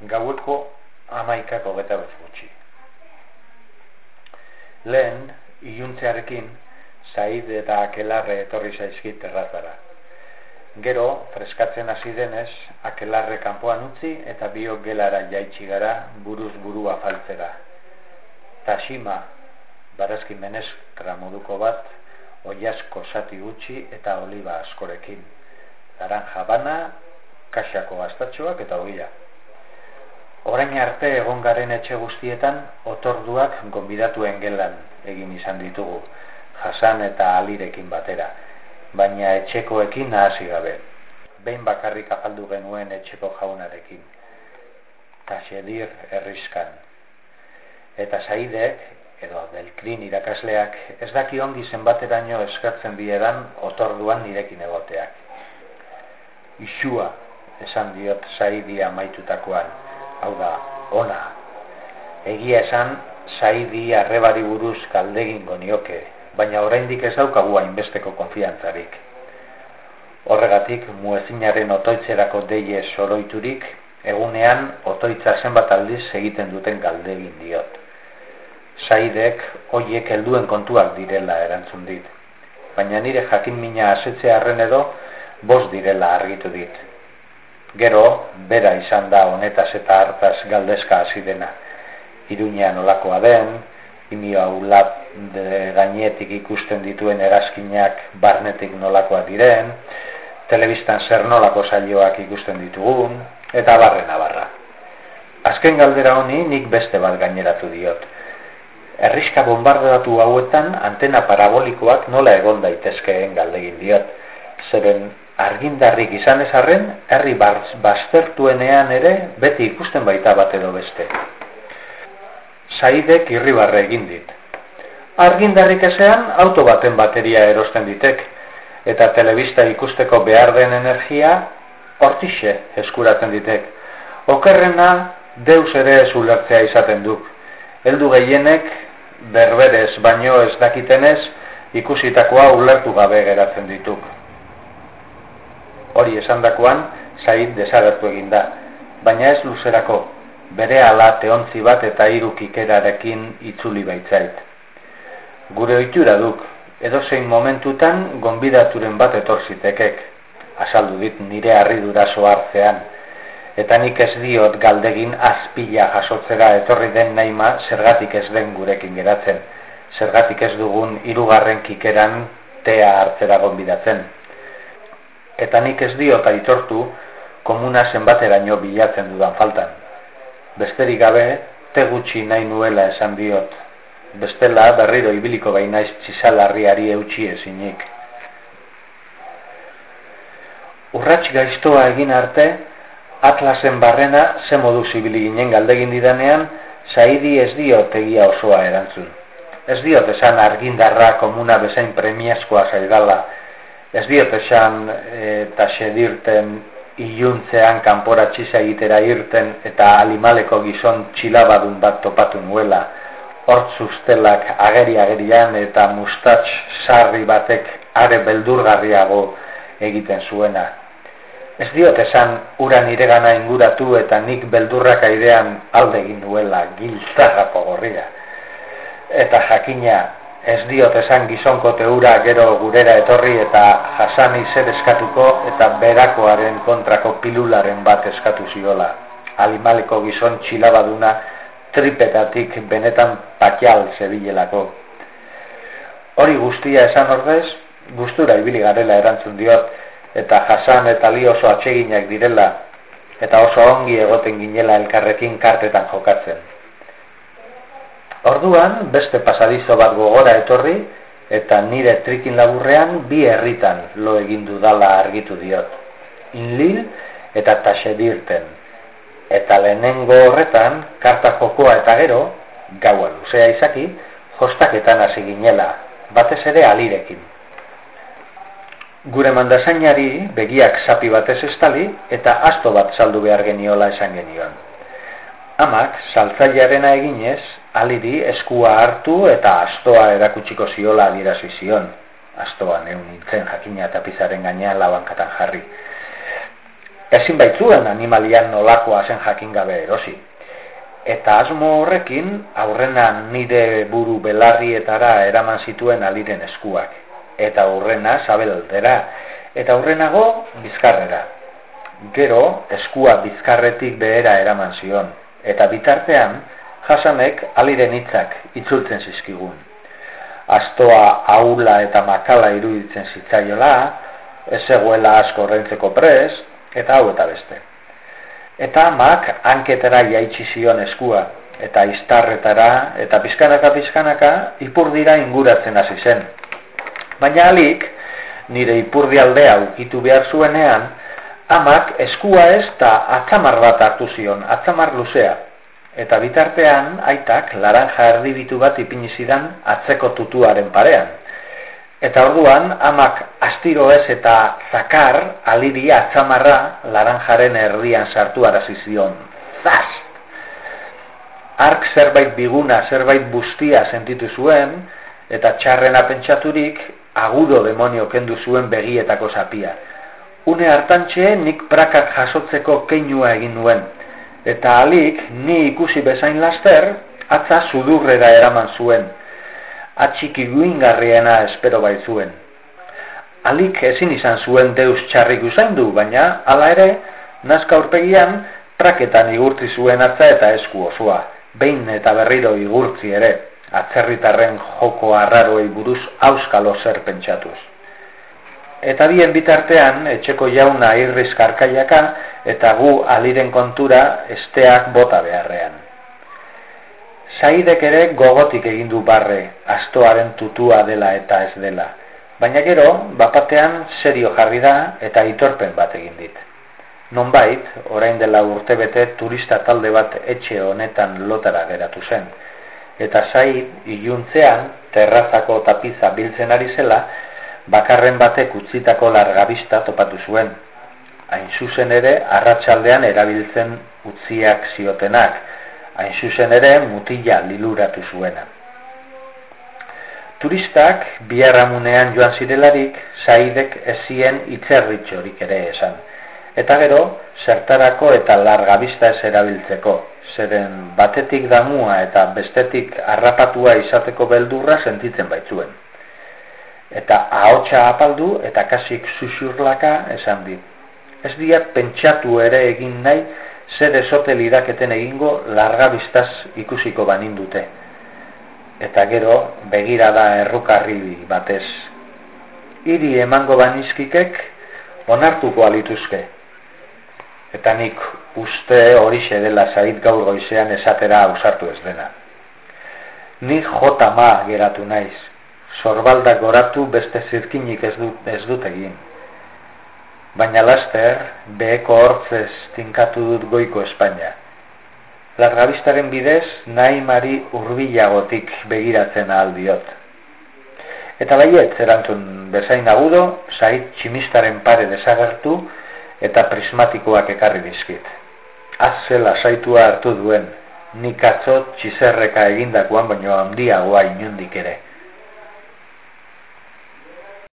gaueko amaikako geta bez gutxi. Lehen, iluntzearekin, zaid eta akelarre etorri zaizkit terrazara. Gero, freskatzen hasi denez, akelarre kanpoan utzi eta biok gelara jaitsi gara buruz burua faltzera. Tashima, barazki meneskra moduko bat, oiasko sati gutxi eta oliba askorekin. Laranja bana, kasako astatxoak eta ogia. Orain arte egon garen etxe guztietan, otorduak gonbidatuen gelan egin izan ditugu, jasan eta alirekin batera, baina etxekoekin nahasi gabe. Behin bakarrik afaldu genuen etxeko jaunarekin. Taxedir erriskan. Eta saidek, edo delkrin irakasleak, ez daki ongi zenbateraino eskatzen biedan otorduan nirekin egoteak. Isua, esan diot saidia maitutakoan, hau da, ona. Egia esan, saidi arrebari buruz kaldegin gonioke, baina oraindik ez daukagu hainbesteko konfiantzarik. Horregatik, muezinaren otoitzerako deie soroiturik, egunean otoitza zenbat aldiz egiten duten kaldegin diot. Saidek, hoiek helduen kontuak direla erantzun dit. Baina nire jakin mina asetzearen edo, bost direla argitu dit. Gero, bera izan da honetaz eta hartaz galdezka hasi dena. Iruña nolakoa den, imio aulap de gainetik ikusten dituen erazkinak barnetik nolakoa diren, telebistan zer nolako saioak ikusten ditugun, eta barren abarra. Azken galdera honi nik beste bat gaineratu diot. Erriska bombardatu hauetan antena parabolikoak nola egon daitezkeen galdegin diot. Zeren argindarrik izan ezarren, herri baztertuenean ere beti ikusten baita bat edo beste. Saidek irribarre egin dit. Argindarrik ezean, auto baten bateria erosten ditek, eta telebista ikusteko behar den energia, hortixe eskuratzen ditek. Okerrena, deus ere ez ulertzea izaten duk. Heldu gehienek, berberez baino ez dakitenez, ikusitakoa ulertu gabe geratzen dituk hori esandakoan Said desagertu egin da, baina ez luzerako, bere ala teontzi bat eta hiru kikerarekin itzuli baitzait. Gure ohitura duk, edozein momentutan gonbidaturen bat etorzitekek, azaldu dit nire harriduraso hartzean, eta nik ez diot galdegin azpila jasotzera etorri den naima zergatik ez den gurekin geratzen, zergatik ez dugun hirugarren kikeran tea hartzera gonbidatzen eta nik ez diot aitortu komuna zenbateraino bilatzen dudan faltan. Besterik gabe, te gutxi nahi nuela esan diot. Bestela berriro ibiliko bainaiz txizalarriari eutxi ezinik. Urrats gaiztoa egin arte, Atlasen barrena ze modu zibili ginen galdegin didanean, saidi ez diot egia osoa erantzun. Ez diot esan argindarra komuna bezain premiazkoa zaidala, Ez diot esan eta sedirten iluntzean kanpora txisa egitera irten eta alimaleko gizon txilabadun bat topatu nuela. Hortz ustelak ageri-agerian eta mustatx sarri batek are beldurgarriago egiten zuena. Ez diot esan ura nire gana inguratu eta nik beldurrak airean alde egin nuela giltzarrako gorria. Eta jakina ez diot esan gizonko teura gero gurera etorri eta jasani zer eskatuko eta berakoaren kontrako pilularen bat eskatu ziola. Alimaleko gizon txilabaduna tripetatik benetan patial zebilelako. Hori guztia esan ordez, gustura ibili garela erantzun diot, eta jasan eta li oso atseginak direla, eta oso ongi egoten ginela elkarrekin kartetan jokatzen. Orduan, beste pasadizo bat gogora etorri, eta nire trikin laburrean bi herritan lo egin dudala argitu diot. Inlil eta tasedirten. Eta lehenengo horretan, karta jokoa eta gero, gaua luzea izaki, jostaketan hasi ginela, batez ere alirekin. Gure mandasainari begiak sapi batez estali eta asto bat saldu behar geniola esan genioan. Amak, saltzailearena eginez, aliri eskua hartu eta astoa erakutsiko ziola adirazi zion. Astoa neun nintzen jakina eta pizaren gainean labankatan jarri. ezin baitzuen animalian nolakoa zen jakin gabe erosi. Eta asmo horrekin aurrena nire buru belarrietara eraman zituen aliren eskuak. Eta aurrena sabeldera. Eta aurrenago bizkarrera. Gero eskua bizkarretik behera eraman zion. Eta bitartean jasanek aliren hitzak itzultzen zizkigun. Astoa aula eta makala iruditzen zitzaiola, ez eguela asko rentzeko prez, eta hau eta beste eta mak hanketara jaitsi zion eskua, eta iztarretara, eta pizkanaka pizkanaka ipurdira inguratzen hasi zen. Baina alik, nire ipurdi aldea ukitu behar zuenean, amak eskua ez da atzamar bat hartu zion, atzamar luzea. Eta bitartean, aitak, laranja erdibitu bat ipinizidan atzeko tutuaren parean. Eta orduan, amak astiro ez eta zakar, aliria atzamarra, laranjaren erdian sartu arazizion. Zaz! Ark zerbait biguna, zerbait bustia sentitu zuen, eta txarrena pentsaturik, agudo demonio kendu zuen begietako zapia. Une hartantxe, nik prakak jasotzeko keinua egin nuen. Eta alik, ni ikusi bezain laster, atza sudurrera eraman zuen atxiki guingarriena espero baitzuen. Alik ezin izan zuen deus txarrik du, baina hala ere, nazka urpegian, praketan igurtzi zuen atza eta esku osoa, behin eta berriro igurtzi ere, atzerritarren joko arraroei buruz auskalo zer pentsatuz. Eta bien bitartean, etxeko jauna irriz karkaiaka, eta gu aliren kontura esteak bota beharrean. Saidek ere gogotik egin du barre, astoaren tutua dela eta ez dela. Baina gero, bapatean serio jarri da eta itorpen bat egin dit. Nonbait, orain dela urtebete turista talde bat etxe honetan lotara geratu zen. Eta sai iluntzean, terrazako tapiza biltzen ari zela, bakarren batek utzitako largabista topatu zuen. Hain zuzen ere, arratsaldean erabiltzen utziak ziotenak, hain zuzen ere mutila liluratu zuena. Turistak biarramunean joan zirelarik zaidek ezien itzerritxorik ere esan. Eta gero, zertarako eta largabista ez erabiltzeko, zeren batetik damua eta bestetik harrapatua izateko beldurra sentitzen baitzuen. Eta ahotsa apaldu eta kasik susurlaka esan dit. Ez diat pentsatu ere egin nahi zer esote liraketen egingo larga biztaz ikusiko banin dute. Eta gero, begira da errukarri batez. Hiri emango banizkikek, onartuko alituzke. Eta nik uste hori dela zait gaur goizean esatera ausartu ez dena. Nik jota ma geratu naiz, sorbaldak goratu beste zirkinik ez dut, ez dut egin baina laster beheko hortzez tinkatu dut goiko Espainia. Largabistaren bidez nahi mari urbilagotik begiratzen aldiot. Eta baiet, erantzun bezain agudo, zait tximistaren pare desagertu eta prismatikoak ekarri dizkit. Atzela zaitua hartu duen, nik atzot txizerreka egindakoan baino handiagoa inundik ere.